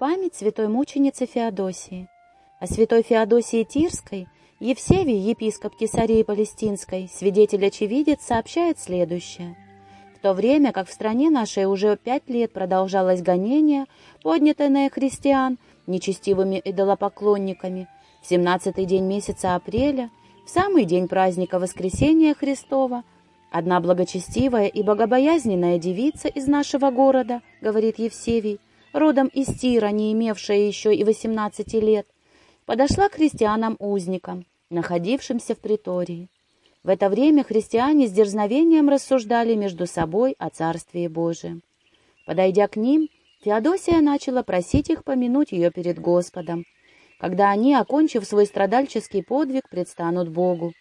Память святой мученицы Феодосии. О святой Феодосии Тирской Евсевий, епископ Кесарии Палестинской, свидетель-очевидец, сообщает следующее. В то время, как в стране нашей уже пять лет продолжалось гонение, поднятое на христиан нечестивыми идолопоклонниками, в семнадцатый день месяца апреля, в самый день праздника Воскресения Христова, одна благочестивая и богобоязненная девица из нашего города, говорит Евсевий, родом из Тира, не имевшая еще и восемнадцати лет, подошла к христианам-узникам, находившимся в притории. В это время христиане с дерзновением рассуждали между собой о Царстве Божием. Подойдя к ним, Феодосия начала просить их помянуть ее перед Господом, когда они, окончив свой страдальческий подвиг, предстанут Богу.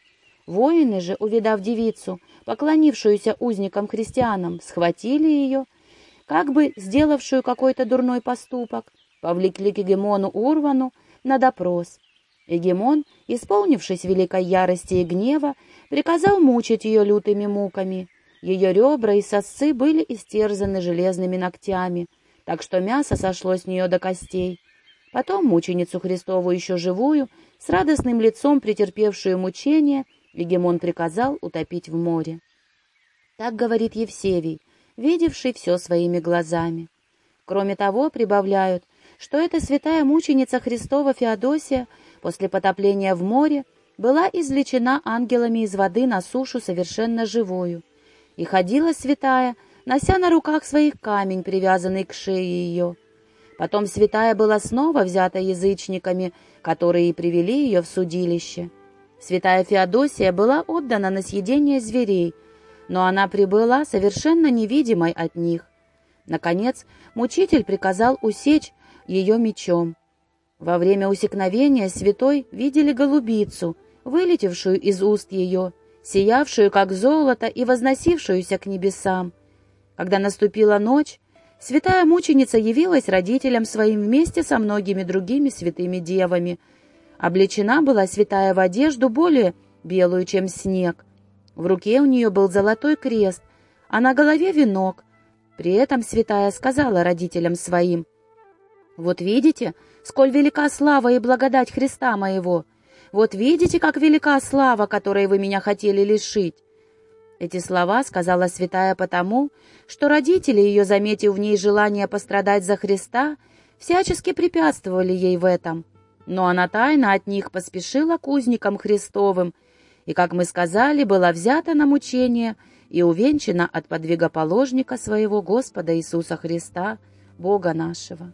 Воины же, увидав девицу, поклонившуюся узникам-христианам, схватили ее как бы сделавшую какой-то дурной поступок, повлекли к Егемону Урвану на допрос. Егемон, исполнившись великой ярости и гнева, приказал мучить ее лютыми муками. Ее ребра и сосцы были истерзаны железными ногтями, так что мясо сошло с нее до костей. Потом мученицу Христову еще живую, с радостным лицом претерпевшую мучение, Егемон приказал утопить в море. Так говорит Евсевий, видевший все своими глазами. Кроме того, прибавляют, что эта святая мученица Христова Феодосия после потопления в море была извлечена ангелами из воды на сушу совершенно живую, и ходила святая, нося на руках своих камень, привязанный к шее ее. Потом святая была снова взята язычниками, которые и привели ее в судилище. Святая Феодосия была отдана на съедение зверей — но она прибыла совершенно невидимой от них. Наконец, мучитель приказал усечь ее мечом. Во время усекновения святой видели голубицу, вылетевшую из уст ее, сиявшую как золото и возносившуюся к небесам. Когда наступила ночь, святая мученица явилась родителям своим вместе со многими другими святыми девами. Облечена была святая в одежду более белую, чем снег, в руке у нее был золотой крест, а на голове венок. При этом святая сказала родителям своим, «Вот видите, сколь велика слава и благодать Христа моего! Вот видите, как велика слава, которой вы меня хотели лишить!» Эти слова сказала святая потому, что родители ее, заметив в ней желание пострадать за Христа, всячески препятствовали ей в этом. Но она тайно от них поспешила к узникам Христовым, и, как мы сказали, была взята на мучение и увенчана от подвига положника своего Господа Иисуса Христа, Бога нашего.